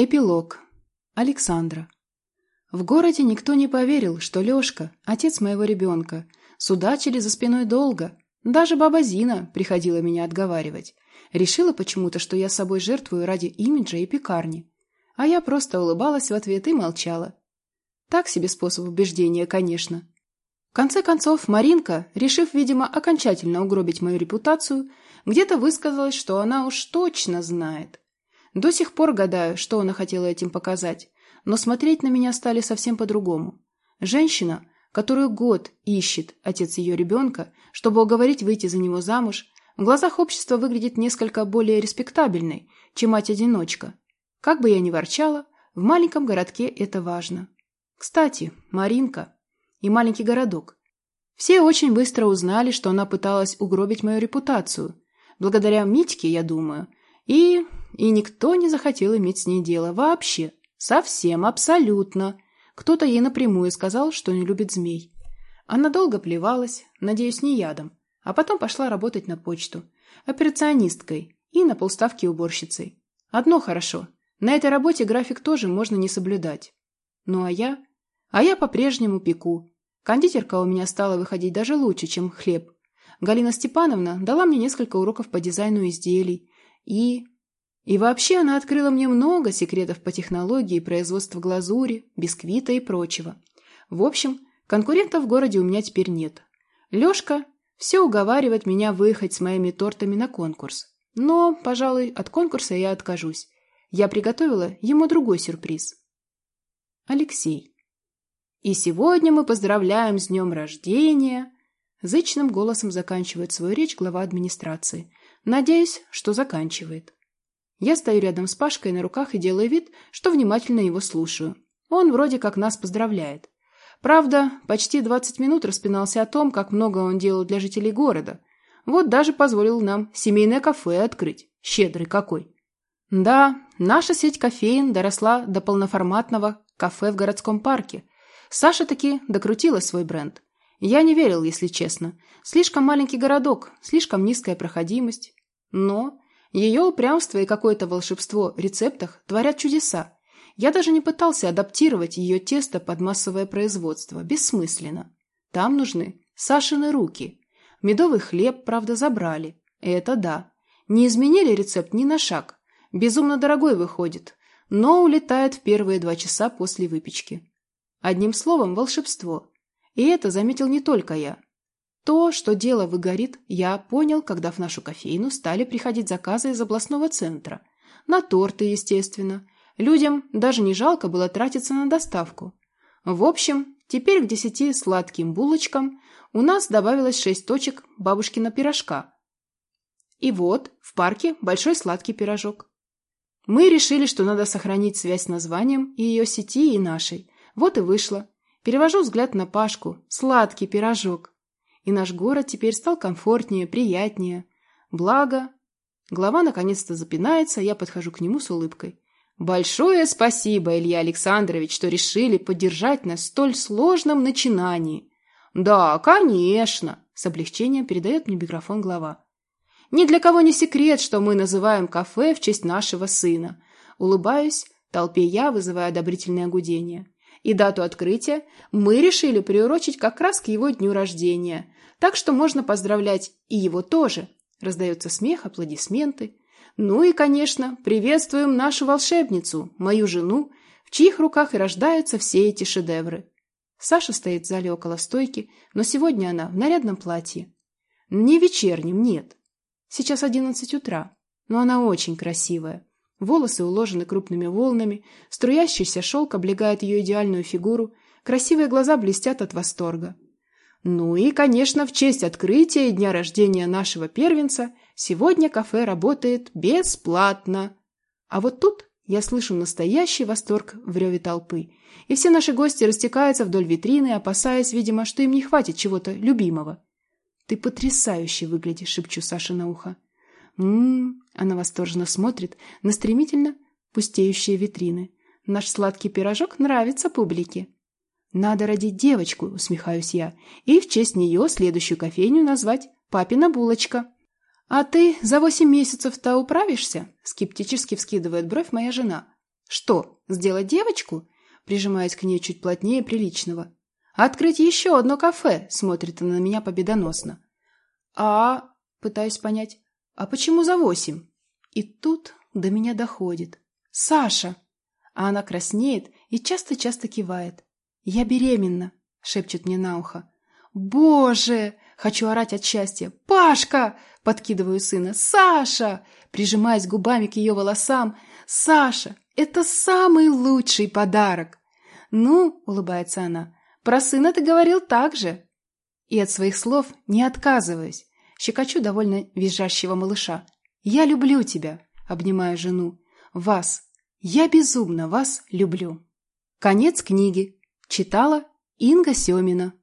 Эпилог. Александра. В городе никто не поверил, что Лёшка, отец моего ребенка, судачили за спиной долго. Даже баба Зина приходила меня отговаривать. Решила почему-то, что я собой жертвую ради имиджа и пекарни. А я просто улыбалась в ответ и молчала. Так себе способ убеждения, конечно. В конце концов, Маринка, решив, видимо, окончательно угробить мою репутацию, где-то высказалась, что она уж точно знает – до сих пор гадаю, что она хотела этим показать, но смотреть на меня стали совсем по-другому. Женщина, которую год ищет отец ее ребенка, чтобы уговорить выйти за него замуж, в глазах общества выглядит несколько более респектабельной, чем мать-одиночка. Как бы я ни ворчала, в маленьком городке это важно. Кстати, Маринка и маленький городок. Все очень быстро узнали, что она пыталась угробить мою репутацию. Благодаря Митьке, я думаю, и и никто не захотел иметь с ней дело вообще. Совсем, абсолютно. Кто-то ей напрямую сказал, что не любит змей. Она долго плевалась, надеюсь, не ядом, а потом пошла работать на почту, операционисткой и на полставки уборщицей. Одно хорошо, на этой работе график тоже можно не соблюдать. Ну а я? А я по-прежнему пеку. Кондитерка у меня стала выходить даже лучше, чем хлеб. Галина Степановна дала мне несколько уроков по дизайну изделий. И и вообще она открыла мне много секретов по технологии производства глазури, бисквита и прочего. В общем, конкурентов в городе у меня теперь нет. Лешка все уговаривает меня выехать с моими тортами на конкурс. Но, пожалуй, от конкурса я откажусь. Я приготовила ему другой сюрприз. Алексей. И сегодня мы поздравляем с днем рождения. Зычным голосом заканчивает свою речь глава администрации. Надеюсь, что заканчивает. Я стою рядом с Пашкой на руках и делаю вид, что внимательно его слушаю. Он вроде как нас поздравляет. Правда, почти 20 минут распинался о том, как много он делал для жителей города. Вот даже позволил нам семейное кафе открыть. Щедрый какой. Да, наша сеть кофеин доросла до полноформатного кафе в городском парке. Саша таки докрутила свой бренд. Я не верил, если честно. Слишком маленький городок, слишком низкая проходимость. Но ее упрямство и какое-то волшебство в рецептах творят чудеса. Я даже не пытался адаптировать ее тесто под массовое производство. Бессмысленно. Там нужны Сашины руки. Медовый хлеб, правда, забрали. Это да. Не изменили рецепт ни на шаг. Безумно дорогой выходит, но улетает в первые два часа после выпечки. Одним словом, волшебство. И это заметил не только я. То, что дело выгорит, я понял, когда в нашу кофейну стали приходить заказы из областного центра. На торты, естественно. Людям даже не жалко было тратиться на доставку. В общем, теперь к десяти сладким булочкам у нас добавилось шесть точек бабушкина пирожка. И вот в парке большой сладкий пирожок. Мы решили, что надо сохранить связь с названием и ее сети, и нашей. Вот и вышло. Перевожу взгляд на Пашку. Сладкий пирожок и наш город теперь стал комфортнее, приятнее. Благо... Глава наконец-то запинается, я подхожу к нему с улыбкой. «Большое спасибо, Илья Александрович, что решили поддержать нас в столь сложном начинании». «Да, конечно», — с облегчением передает мне микрофон глава. «Ни для кого не секрет, что мы называем кафе в честь нашего сына». Улыбаюсь, толпе я вызываю одобрительное гудение. И дату открытия мы решили приурочить как раз к его дню рождения. Так что можно поздравлять и его тоже. Раздается смех, аплодисменты. Ну и, конечно, приветствуем нашу волшебницу, мою жену, в чьих руках и рождаются все эти шедевры. Саша стоит в зале около стойки, но сегодня она в нарядном платье. Не вечернем, нет. Сейчас одиннадцать утра, но она очень красивая. Волосы уложены крупными волнами, струящийся шелк облегает ее идеальную фигуру, красивые глаза блестят от восторга. Ну и, конечно, в честь открытия и дня рождения нашего первенца сегодня кафе работает бесплатно. А вот тут я слышу настоящий восторг в реве толпы, и все наши гости растекаются вдоль витрины, опасаясь, видимо, что им не хватит чего-то любимого. «Ты потрясающе выглядишь», — шепчу Саше на ухо. «М-м-м», она восторженно смотрит на стремительно пустеющие витрины. «Наш сладкий пирожок нравится публике». «Надо родить девочку», — усмехаюсь я, «и в честь нее следующую кофейню назвать «Папина булочка». «А ты за восемь месяцев-то управишься?» — скептически вскидывает бровь моя жена. Что, сделать девочку? Прижимаясь к ней чуть плотнее приличного. Открыть еще одно кафе, смотрит она на меня победоносно. А, пытаюсь понять, а почему за восемь? И тут до меня доходит. Саша! А она краснеет и часто-часто кивает. Я беременна, шепчет мне на ухо. Боже! Хочу орать от счастья. «Пашка!» – подкидываю сына. «Саша!» – прижимаясь губами к ее волосам. «Саша, это самый лучший подарок!» «Ну», – улыбается она, – «про сына ты говорил так же». И от своих слов не отказываюсь. Щекочу довольно визжащего малыша. «Я люблю тебя!» – обнимаю жену. «Вас! Я безумно вас люблю!» Конец книги. Читала Инга Семина.